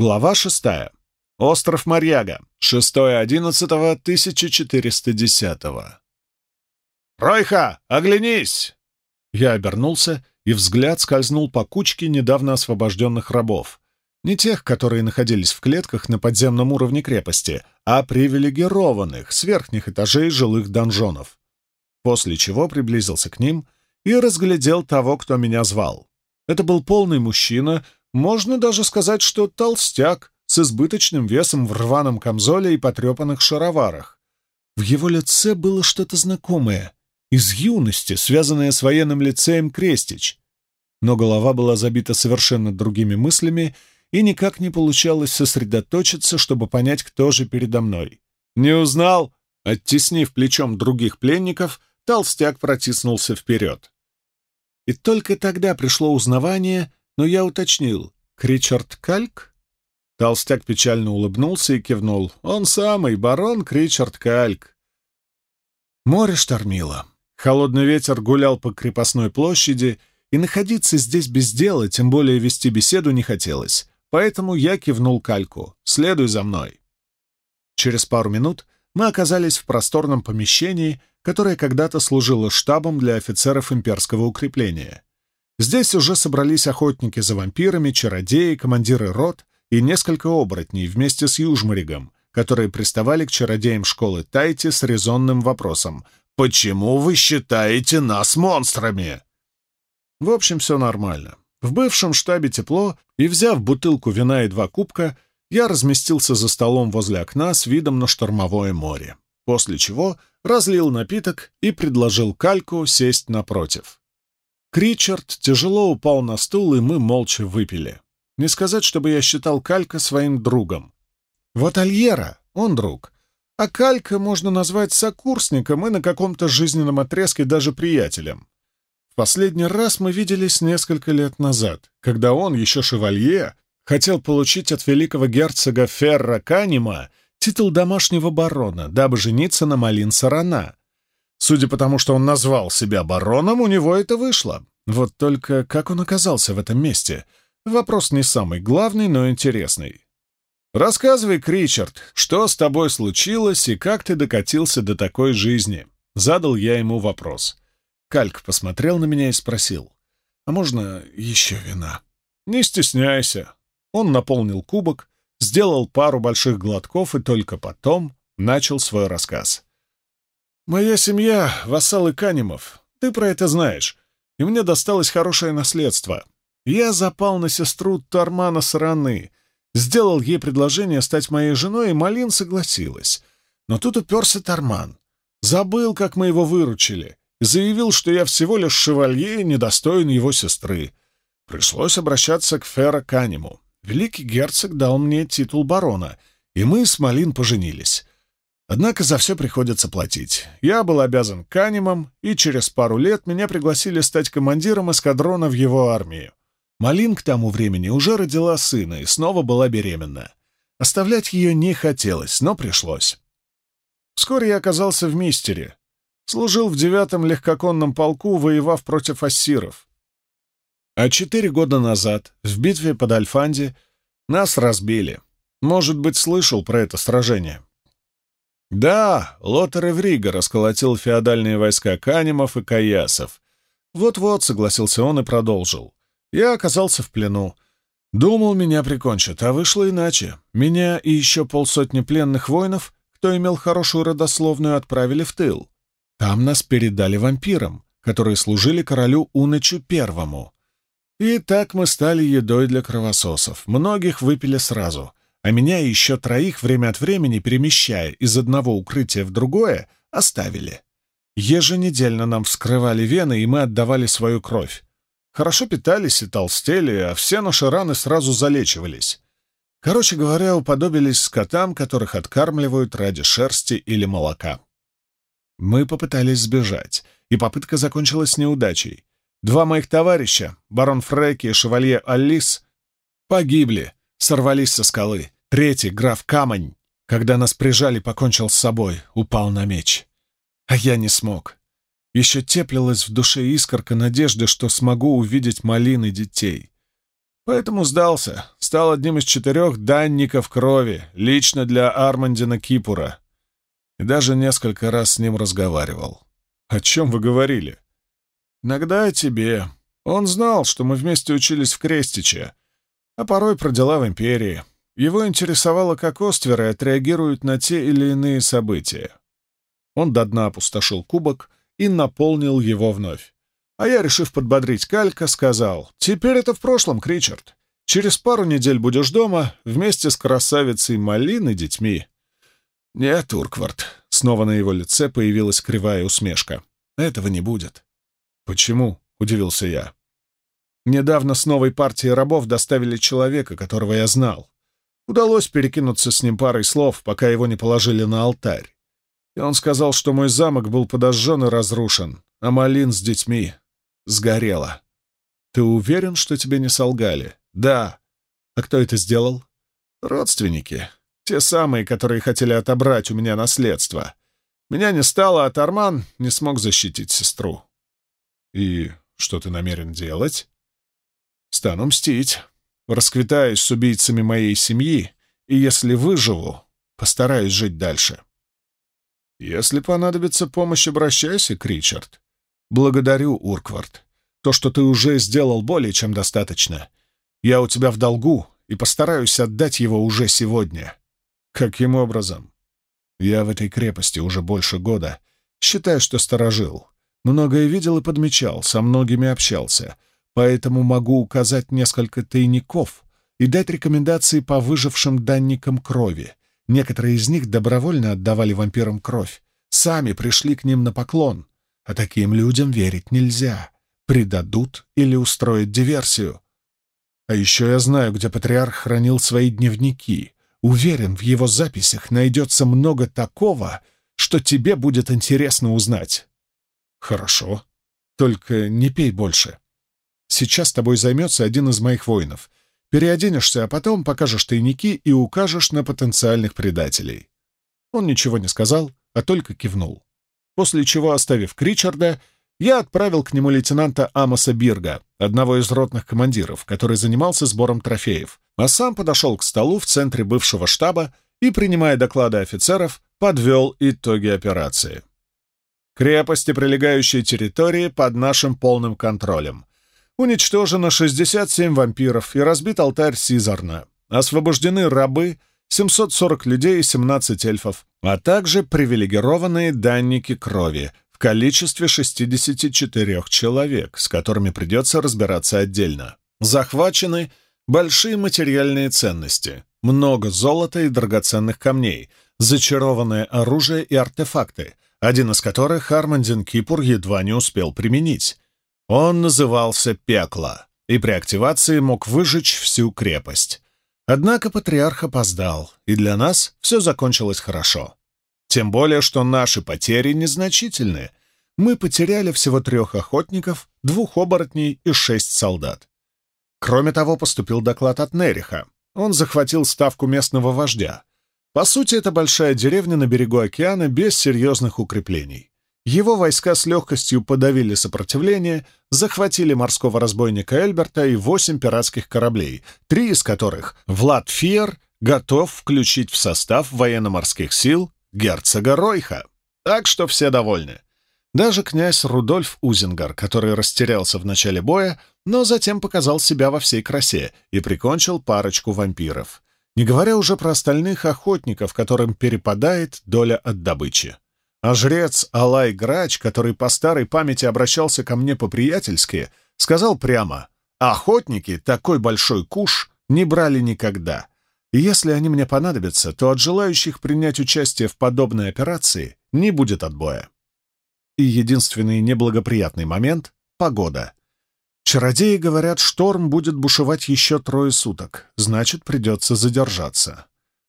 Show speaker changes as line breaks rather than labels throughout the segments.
Глава шестая. Остров Марьяга. 6.11.1410. «Ройха, оглянись!» Я обернулся, и взгляд скользнул по кучке недавно освобожденных рабов. Не тех, которые находились в клетках на подземном уровне крепости, а привилегированных с верхних этажей жилых донжонов. После чего приблизился к ним и разглядел того, кто меня звал. Это был полный мужчина, можно даже сказать, что толстяк, с избыточным весом в рваном камзоле и потрепанных шароварах. В его лице было что-то знакомое, из юности, связанное с военным лицеем Крестич. Но голова была забита совершенно другими мыслями, и никак не получалось сосредоточиться, чтобы понять, кто же передо мной. «Не узнал?» Оттеснив плечом других пленников, толстяк протиснулся вперед. И только тогда пришло узнавание, но я уточнил. «Кричард Кальк?» Толстяк печально улыбнулся и кивнул. «Он самый, барон Кричард Кальк». Море штормило. Холодный ветер гулял по крепостной площади, и находиться здесь без дела, тем более вести беседу не хотелось. Поэтому я кивнул Кальку. «Следуй за мной». Через пару минут мы оказались в просторном помещении, которое когда-то служило штабом для офицеров имперского укрепления. Здесь уже собрались охотники за вампирами, чародеи, командиры рот и несколько оборотней вместе с Южмаригом, которые приставали к чародеям школы Тайти с резонным вопросом «Почему вы считаете нас монстрами?» В общем, все нормально. В бывшем штабе тепло, и, взяв бутылку вина и два кубка, я разместился за столом возле окна с видом на штормовое море, после чего разлил напиток и предложил Кальку сесть напротив. Кричард тяжело упал на стул, и мы молча выпили. Не сказать, чтобы я считал Калька своим другом. Вот Альера, он друг. А Калька можно назвать сокурсником и на каком-то жизненном отрезке даже приятелем. Последний раз мы виделись несколько лет назад, когда он, еще шевалье, хотел получить от великого герцога Ферра Канима титул домашнего барона, дабы жениться на Малин Сарана. Судя по тому, что он назвал себя бароном, у него это вышло. Вот только как он оказался в этом месте? Вопрос не самый главный, но интересный. «Рассказывай, Кричард, что с тобой случилось и как ты докатился до такой жизни?» Задал я ему вопрос. Кальк посмотрел на меня и спросил. «А можно еще вина?» «Не стесняйся». Он наполнил кубок, сделал пару больших глотков и только потом начал свой рассказ. «Моя семья — вассалы Канимов. Ты про это знаешь. И мне досталось хорошее наследство. Я запал на сестру Тармана Сараны, сделал ей предложение стать моей женой, и Малин согласилась. Но тут уперся Тарман. Забыл, как мы его выручили и заявил, что я всего лишь шевалье и недостоин его сестры. Пришлось обращаться к Ферро Канему. Великий герцог дал мне титул барона, и мы с Малин поженились. Однако за все приходится платить. Я был обязан Канемом, и через пару лет меня пригласили стать командиром эскадрона в его армию. Малин к тому времени уже родила сына и снова была беременна. Оставлять ее не хотелось, но пришлось. Вскоре я оказался в Мистере, Служил в девятом легкоконном полку, воевав против ассиров. А четыре года назад, в битве под Альфанди, нас разбили. Может быть, слышал про это сражение. Да, Лотер Эврига расколотил феодальные войска Канемов и Каясов. Вот-вот, согласился он и продолжил. Я оказался в плену. Думал, меня прикончат, а вышло иначе. Меня и еще полсотни пленных воинов, кто имел хорошую родословную, отправили в тыл. Там нас передали вампирам, которые служили королю Унычу Первому. И так мы стали едой для кровососов. Многих выпили сразу, а меня и еще троих время от времени, перемещая из одного укрытия в другое, оставили. Еженедельно нам вскрывали вены, и мы отдавали свою кровь. Хорошо питались и толстели, а все наши раны сразу залечивались. Короче говоря, уподобились скотам, которых откармливают ради шерсти или молока. Мы попытались сбежать, и попытка закончилась неудачей. Два моих товарища, барон Фреки и шевалье Алис, погибли, сорвались со скалы. Третий, граф Камень, когда нас прижали, покончил с собой, упал на меч. А я не смог. Еще теплилась в душе искорка надежды, что смогу увидеть малины детей. Поэтому сдался, стал одним из четырех данников крови, лично для Армандина Кипура. И даже несколько раз с ним разговаривал. «О чем вы говорили?» «Иногда о тебе. Он знал, что мы вместе учились в Крестиче, а порой про дела в Империи. Его интересовало, как остверы отреагируют на те или иные события. Он до дна опустошил кубок и наполнил его вновь. А я, решив подбодрить Калька, сказал, «Теперь это в прошлом, Кричард. Через пару недель будешь дома вместе с красавицей Малин и детьми». «Нет, Урквард», — снова на его лице появилась кривая усмешка. «Этого не будет». «Почему?» — удивился я. «Недавно с новой партией рабов доставили человека, которого я знал. Удалось перекинуться с ним парой слов, пока его не положили на алтарь. И он сказал, что мой замок был подожжен и разрушен, а Малин с детьми сгорела. Ты уверен, что тебе не солгали? Да. А кто это сделал? Родственники. Те самые, которые хотели отобрать у меня наследство. Меня не стало, а Тарман не смог защитить сестру. И что ты намерен делать? Стану мстить. Расквитаюсь с убийцами моей семьи, и если выживу, постараюсь жить дальше. Если понадобится помощь, обращайся, Кричард. «Благодарю, Урквард. То, что ты уже сделал, более чем достаточно. Я у тебя в долгу и постараюсь отдать его уже сегодня». «Каким образом?» «Я в этой крепости уже больше года. Считаю, что сторожил. Многое видел и подмечал, со многими общался. Поэтому могу указать несколько тайников и дать рекомендации по выжившим данникам крови. Некоторые из них добровольно отдавали вампирам кровь. Сами пришли к ним на поклон. А таким людям верить нельзя. Предадут или устроят диверсию. А еще я знаю, где патриарх хранил свои дневники. Уверен, в его записях найдется много такого, что тебе будет интересно узнать. Хорошо. Только не пей больше. Сейчас тобой займется один из моих воинов. Переоденешься, а потом покажешь тайники и укажешь на потенциальных предателей. Он ничего не сказал, а только кивнул после чего, оставив Кричарда, я отправил к нему лейтенанта Амоса Бирга, одного из ротных командиров, который занимался сбором трофеев, а сам подошел к столу в центре бывшего штаба и, принимая доклады офицеров, подвел итоги операции. Крепости, прилегающие территории, под нашим полным контролем. Уничтожено 67 вампиров и разбит алтарь Сизарна. Освобождены рабы, 740 людей и 17 эльфов, а также привилегированные данники крови в количестве 64 человек, с которыми придется разбираться отдельно. Захвачены большие материальные ценности, много золота и драгоценных камней, зачарованное оружие и артефакты, один из которых Армандин Кипур едва не успел применить. Он назывался «Пекло» и при активации мог выжечь всю крепость. Однако патриарх опоздал, и для нас все закончилось хорошо. Тем более, что наши потери незначительны. Мы потеряли всего трех охотников, двух оборотней и шесть солдат. Кроме того, поступил доклад от Нериха. Он захватил ставку местного вождя. По сути, это большая деревня на берегу океана без серьезных укреплений. Его войска с легкостью подавили сопротивление, захватили морского разбойника Эльберта и восемь пиратских кораблей, три из которых Влад Фиер готов включить в состав военно-морских сил герцога Ройха. Так что все довольны. Даже князь Рудольф Узингар, который растерялся в начале боя, но затем показал себя во всей красе и прикончил парочку вампиров. Не говоря уже про остальных охотников, которым перепадает доля от добычи. А жрец Алай Грач, который по старой памяти обращался ко мне по-приятельски, сказал прямо, «Охотники такой большой куш не брали никогда. И если они мне понадобятся, то от желающих принять участие в подобной операции не будет отбоя». И единственный неблагоприятный момент — погода. Чародеи говорят, шторм будет бушевать еще трое суток, значит, придется задержаться.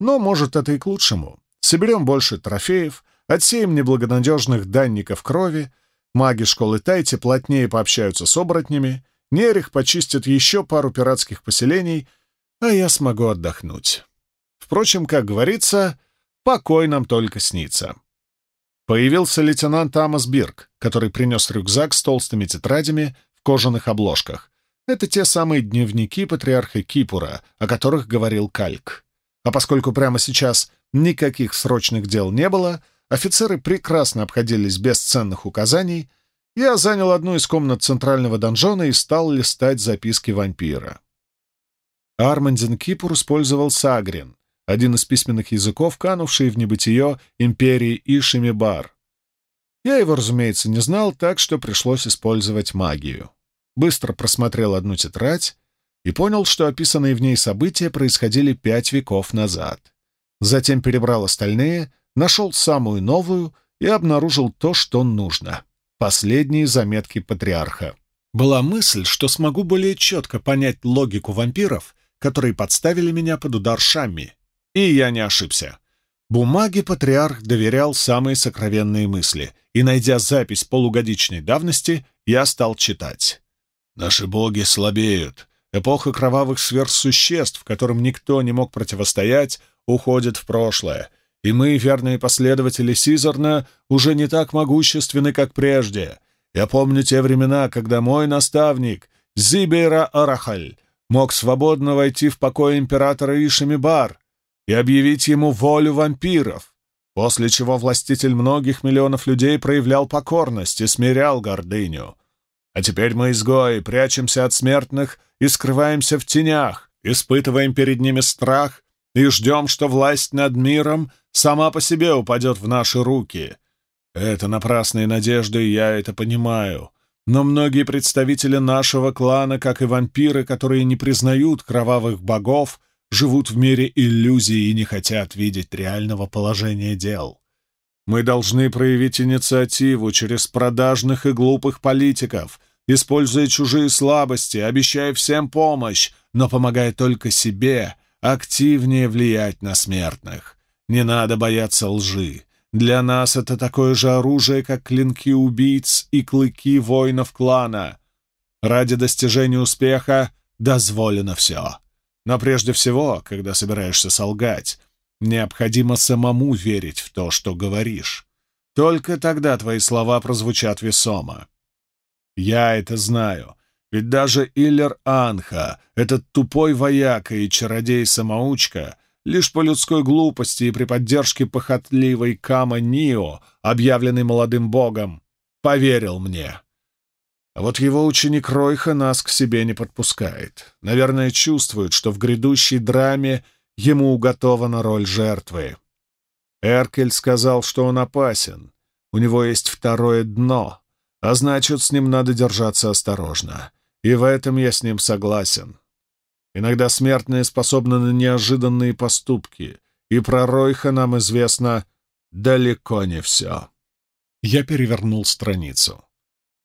Но, может, это и к лучшему. Соберем больше трофеев — Отсеем неблагонадежных данников крови, маги школы Тайти плотнее пообщаются с оборотнями, Нерих почистит еще пару пиратских поселений, а я смогу отдохнуть. Впрочем, как говорится, покой нам только снится. Появился лейтенант Амос Бирк, который принес рюкзак с толстыми тетрадями в кожаных обложках. Это те самые дневники патриарха Кипура, о которых говорил Кальк. А поскольку прямо сейчас никаких срочных дел не было, офицеры прекрасно обходились без ценных указаний, я занял одну из комнат центрального донжона и стал листать записки вампира. Армандин Кипур использовал сагрин, один из письменных языков, канувший в небытие империи Ишимибар. Я его, разумеется, не знал, так что пришлось использовать магию. Быстро просмотрел одну тетрадь и понял, что описанные в ней события происходили пять веков назад. Затем перебрал остальные, нашел самую новую и обнаружил то, что нужно. Последние заметки патриарха. Была мысль, что смогу более четко понять логику вампиров, которые подставили меня под удар Шамми. И я не ошибся. Бумаге патриарх доверял самые сокровенные мысли, и, найдя запись полугодичной давности, я стал читать. «Наши боги слабеют. Эпоха кровавых сверхсуществ, которым никто не мог противостоять, уходит в прошлое, и мы, верные последователи Сизерна, уже не так могущественны, как прежде. Я помню те времена, когда мой наставник, Зибейра Арахаль, мог свободно войти в покой императора Ишемибар и объявить ему волю вампиров, после чего властитель многих миллионов людей проявлял покорность и смирял гордыню. А теперь мы изгои, прячемся от смертных и скрываемся в тенях, испытываем перед ними страх и ждем, что власть над миром сама по себе упадет в наши руки. Это напрасные надежды, я это понимаю. Но многие представители нашего клана, как и вампиры, которые не признают кровавых богов, живут в мире иллюзий и не хотят видеть реального положения дел. Мы должны проявить инициативу через продажных и глупых политиков, используя чужие слабости, обещая всем помощь, но помогая только себе, активнее влиять на смертных. Не надо бояться лжи. Для нас это такое же оружие, как клинки убийц и клыки воинов клана. Ради достижения успеха дозволено все. Но прежде всего, когда собираешься солгать, необходимо самому верить в то, что говоришь. Только тогда твои слова прозвучат весомо. Я это знаю, ведь даже Иллер Анха, этот тупой вояка и чародей-самоучка, лишь по людской глупости и при поддержке похотливой Кама Нио, объявленный молодым богом, поверил мне. А вот его ученик Ройха нас к себе не подпускает. Наверное, чувствует, что в грядущей драме ему уготована роль жертвы. Эркель сказал, что он опасен. У него есть второе дно, а значит, с ним надо держаться осторожно. И в этом я с ним согласен. Иногда смертные способны на неожиданные поступки, и про Ройха нам известно далеко не все. Я перевернул страницу.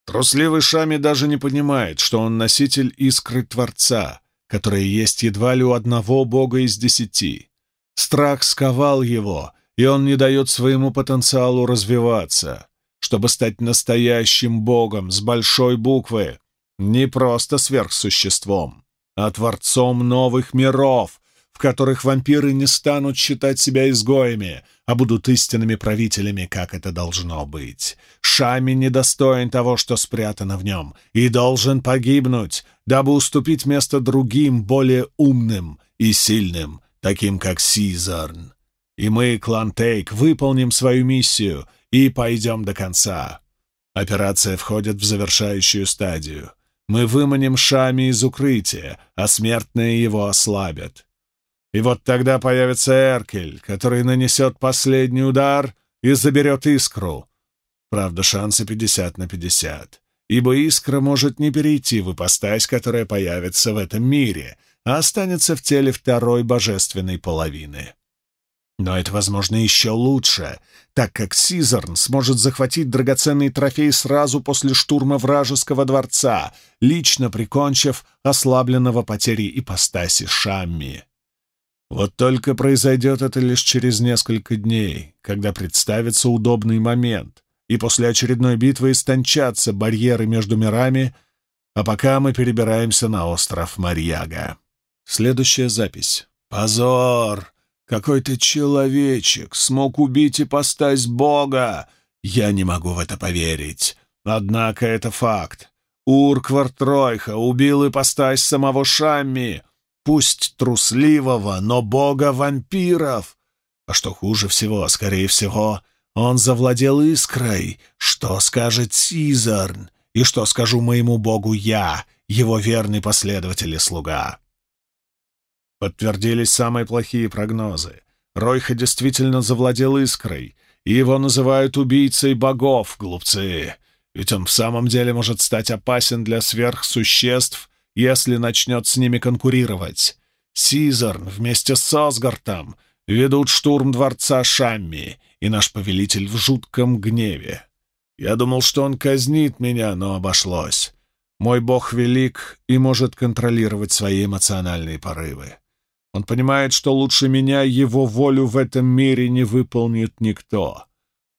Трусливый Шами даже не понимает, что он носитель искры Творца, которая есть едва ли у одного бога из десяти. Страх сковал его, и он не дает своему потенциалу развиваться. Чтобы стать настоящим богом с большой буквы, не просто сверхсуществом, а творцом новых миров, в которых вампиры не станут считать себя изгоями, а будут истинными правителями, как это должно быть. Шами недостоин того, что спрятано в нем, и должен погибнуть, дабы уступить место другим, более умным и сильным, таким как Сизарн. И мы, клан Тейк, выполним свою миссию и пойдем до конца. Операция входит в завершающую стадию. Мы выманим Шами из укрытия, а смертные его ослабят. И вот тогда появится Эркель, который нанесет последний удар и заберет искру. Правда, шансы 50 на 50, ибо искра может не перейти в ипостась, которая появится в этом мире, а останется в теле второй божественной половины. Но это, возможно, еще лучше, так как Сизерн сможет захватить драгоценный трофей сразу после штурма вражеского дворца, лично прикончив ослабленного потерей ипостаси Шамми. Вот только произойдет это лишь через несколько дней, когда представится удобный момент, и после очередной битвы истончатся барьеры между мирами, а пока мы перебираемся на остров Марьяга. Следующая запись. «Позор! Какой-то человечек смог убить и постать Бога! Я не могу в это поверить. Однако это факт. Урквар Тройха убил ипостась самого Шамми, пусть трусливого, но бога вампиров. А что хуже всего, скорее всего, он завладел искрой. Что скажет Сизарн? И что скажу моему богу я, его верный последователь и слуга? Подтвердились самые плохие прогнозы. Ройха действительно завладел искрой, и его называют убийцей богов, глупцы. Ведь он в самом деле может стать опасен для сверхсуществ, если начнет с ними конкурировать. Сизарн вместе с Осгартом ведут штурм дворца Шамми, и наш повелитель в жутком гневе. Я думал, что он казнит меня, но обошлось. Мой бог велик и может контролировать свои эмоциональные порывы. Он понимает, что лучше меня его волю в этом мире не выполнит никто.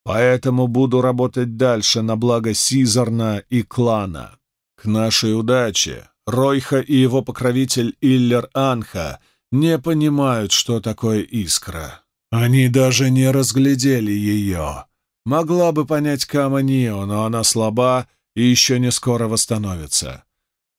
Поэтому буду работать дальше на благо Сизарна и клана. К нашей удаче Ройха и его покровитель Иллер Анха не понимают, что такое искра. Они даже не разглядели ее. Могла бы понять Кама Нио, но она слаба и еще не скоро восстановится.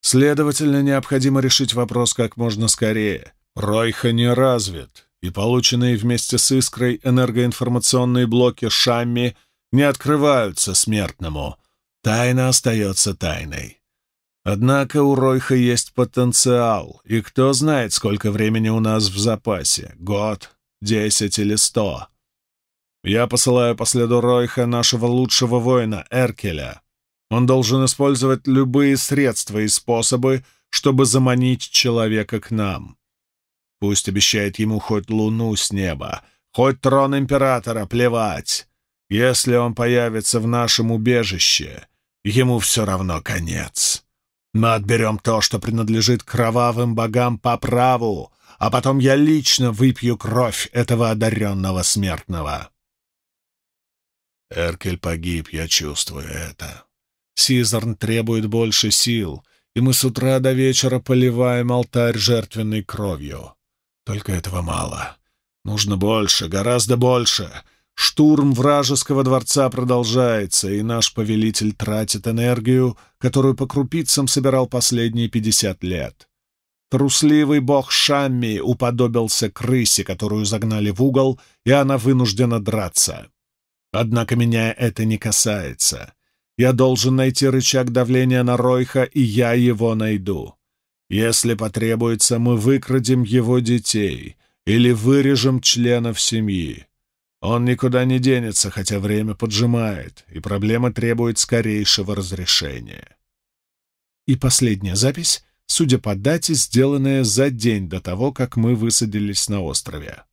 Следовательно, необходимо решить вопрос как можно скорее. Ройха не развит, и полученные вместе с искрой энергоинформационные блоки Шамми не открываются смертному. Тайна остается тайной. Однако у Ройха есть потенциал, и кто знает, сколько времени у нас в запасе — год, десять или сто. Я посылаю по следу Ройха нашего лучшего воина, Эркеля. Он должен использовать любые средства и способы, чтобы заманить человека к нам. Пусть обещает ему хоть луну с неба, хоть трон императора, плевать. Если он появится в нашем убежище, ему все равно конец. Мы отберем то, что принадлежит кровавым богам по праву, а потом я лично выпью кровь этого одаренного смертного. Эркель погиб, я чувствую это. Сизарн требует больше сил, и мы с утра до вечера поливаем алтарь жертвенной кровью. Только этого мало. Нужно больше, гораздо больше. Штурм вражеского дворца продолжается, и наш повелитель тратит энергию, которую по крупицам собирал последние пятьдесят лет. Трусливый бог Шамми уподобился крысе, которую загнали в угол, и она вынуждена драться. Однако меня это не касается. Я должен найти рычаг давления на Ройха, и я его найду. Если потребуется, мы выкрадем его детей или вырежем членов семьи. Он никуда не денется, хотя время поджимает, и проблема требует скорейшего разрешения. И последняя запись, судя по дате, сделанная за день до того, как мы высадились на острове.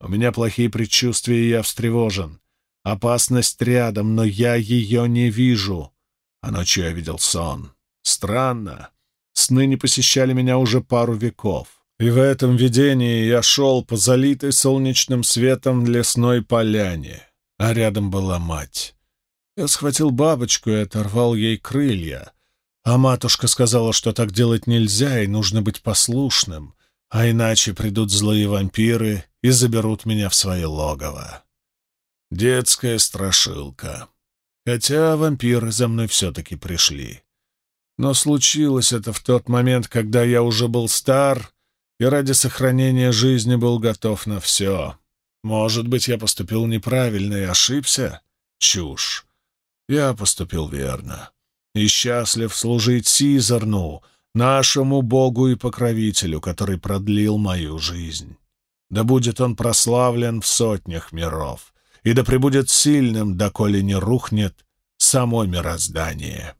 У меня плохие предчувствия, и я встревожен. Опасность рядом, но я ее не вижу. А ночью я видел сон. Странно. Сны не посещали меня уже пару веков. И в этом видении я шел по залитой солнечным светом лесной поляне, а рядом была мать. Я схватил бабочку и оторвал ей крылья, а матушка сказала, что так делать нельзя и нужно быть послушным, а иначе придут злые вампиры и заберут меня в свое логово. Детская страшилка. Хотя вампиры за мной все-таки пришли. Но случилось это в тот момент, когда я уже был стар и ради сохранения жизни был готов на все. Может быть, я поступил неправильно и ошибся? Чушь. Я поступил верно. И счастлив служить Сизарну, нашему Богу и покровителю, который продлил мою жизнь. Да будет он прославлен в сотнях миров, и да пребудет сильным, доколе не рухнет само мироздание.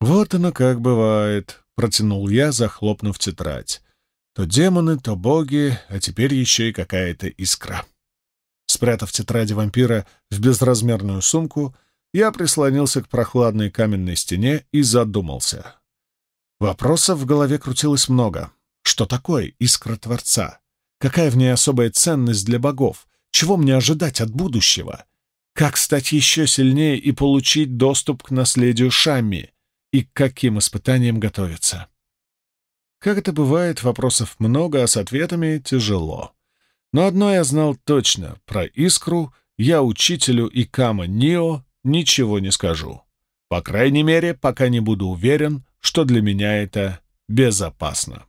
«Вот оно как бывает», — протянул я, захлопнув тетрадь. «То демоны, то боги, а теперь еще и какая-то искра». Спрятав тетради вампира в безразмерную сумку, я прислонился к прохладной каменной стене и задумался. Вопросов в голове крутилось много. Что такое искра Творца? Какая в ней особая ценность для богов? Чего мне ожидать от будущего? Как стать еще сильнее и получить доступ к наследию Шамми? И к каким испытаниям готовиться. Как это бывает, вопросов много, а с ответами тяжело. Но одно я знал точно — про искру я учителю и Кама Нио ничего не скажу. По крайней мере, пока не буду уверен, что для меня это безопасно.